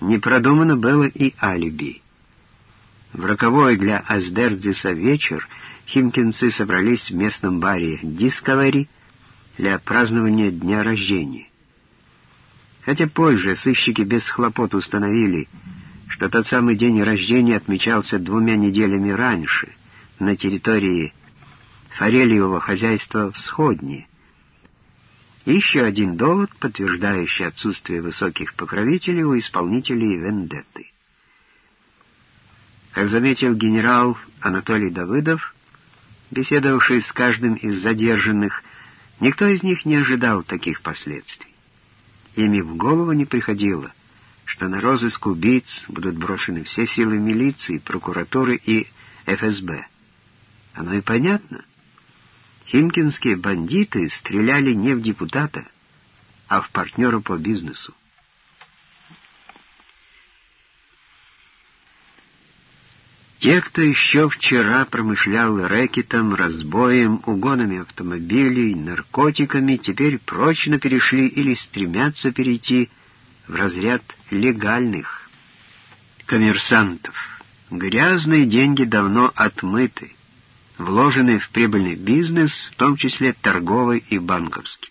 Не продумано было и алиби. В роковой для Аздердзиса вечер химкинцы собрались в местном баре «Дисковери» для празднования дня рождения. Хотя позже сыщики без хлопот установили, что тот самый день рождения отмечался двумя неделями раньше на территории форельевого хозяйства в Сходне. Еще один довод, подтверждающий отсутствие высоких покровителей у исполнителей вендетты. Как заметил генерал Анатолий Давыдов, беседовавший с каждым из задержанных, никто из них не ожидал таких последствий. Ими в голову не приходило, что на розыск убийц будут брошены все силы милиции, прокуратуры и ФСБ. Оно и понятно. Химкинские бандиты стреляли не в депутата, а в партнера по бизнесу. Те, кто еще вчера промышлял рэкетом, разбоем, угонами автомобилей, наркотиками, теперь прочно перешли или стремятся перейти в разряд легальных коммерсантов. Грязные деньги давно отмыты, вложены в прибыльный бизнес, в том числе торговый и банковский.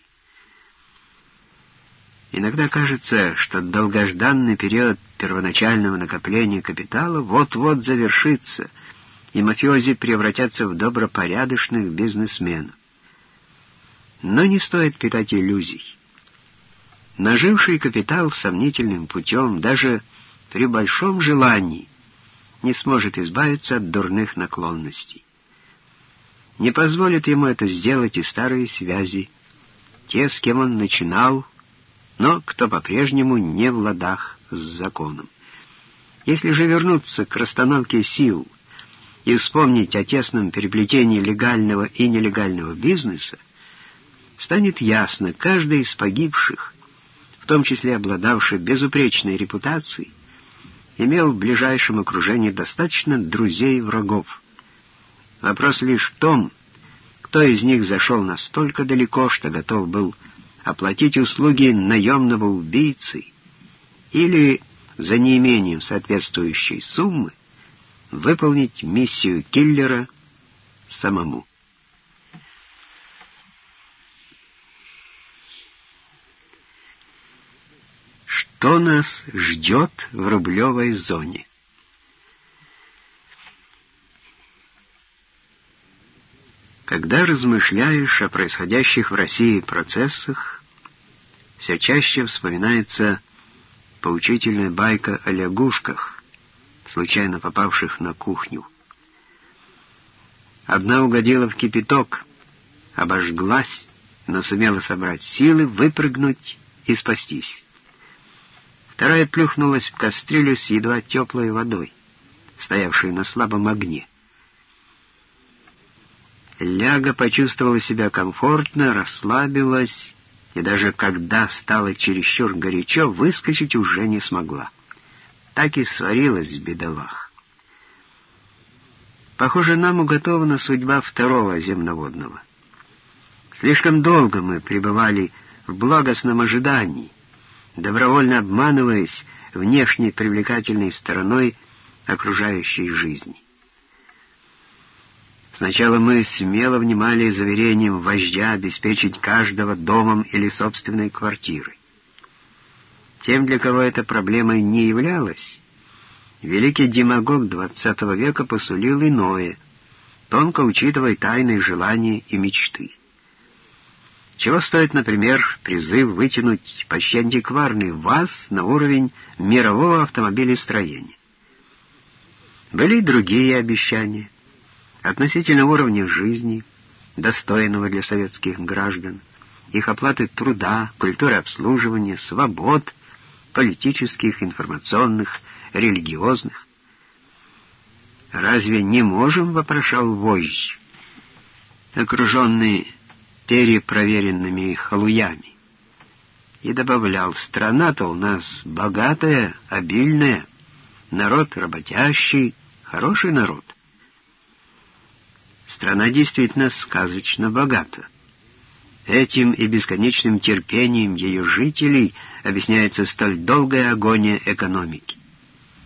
Иногда кажется, что долгожданный период первоначального накопления капитала вот-вот завершится, и мафиози превратятся в добропорядочных бизнесменов. Но не стоит питать иллюзий. Наживший капитал сомнительным путем, даже при большом желании, не сможет избавиться от дурных наклонностей. Не позволит ему это сделать и старые связи, те, с кем он начинал, но кто по-прежнему не в ладах с законом. Если же вернуться к расстановке сил и вспомнить о тесном переплетении легального и нелегального бизнеса, станет ясно, каждый из погибших, в том числе обладавший безупречной репутацией, имел в ближайшем окружении достаточно друзей и врагов. Вопрос лишь в том, кто из них зашел настолько далеко, что готов был оплатить услуги наемного убийцы или за неимением соответствующей суммы выполнить миссию киллера самому. Что нас ждет в рублевой зоне? Когда размышляешь о происходящих в России процессах, все чаще вспоминается поучительная байка о лягушках, случайно попавших на кухню. Одна угодила в кипяток, обожглась, но сумела собрать силы, выпрыгнуть и спастись. Вторая плюхнулась в кастрюлю с едва теплой водой, стоявшей на слабом огне. Ляга почувствовала себя комфортно, расслабилась, и даже когда стало чересчур горячо, выскочить уже не смогла. Так и сварилась в бедолах. Похоже, нам уготована судьба второго земноводного. Слишком долго мы пребывали в благостном ожидании, добровольно обманываясь внешней привлекательной стороной окружающей жизни. Сначала мы смело внимали заверением вождя обеспечить каждого домом или собственной квартирой. Тем, для кого эта проблема не являлась, великий демагог XX века посулил иное, тонко учитывая тайные желания и мечты. Чего стоит, например, призыв вытянуть почти антикварный ВАЗ на уровень мирового автомобилестроения. Были и другие обещания относительно уровня жизни, достойного для советских граждан, их оплаты труда, культуры обслуживания, свобод, политических, информационных, религиозных. «Разве не можем?» — вопрошал вождь, окруженный перепроверенными халуями. И добавлял, страна-то у нас богатая, обильная, народ работящий, хороший народ. Страна действительно сказочно богата. Этим и бесконечным терпением ее жителей объясняется столь долгая агония экономики.